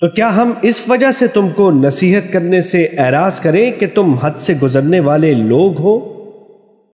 تو کیا ہم اس وجہ سے تم کو نصیحت کرنے سے اعراض کریں کہ تم حد سے گزرنے والے لوگ ہو؟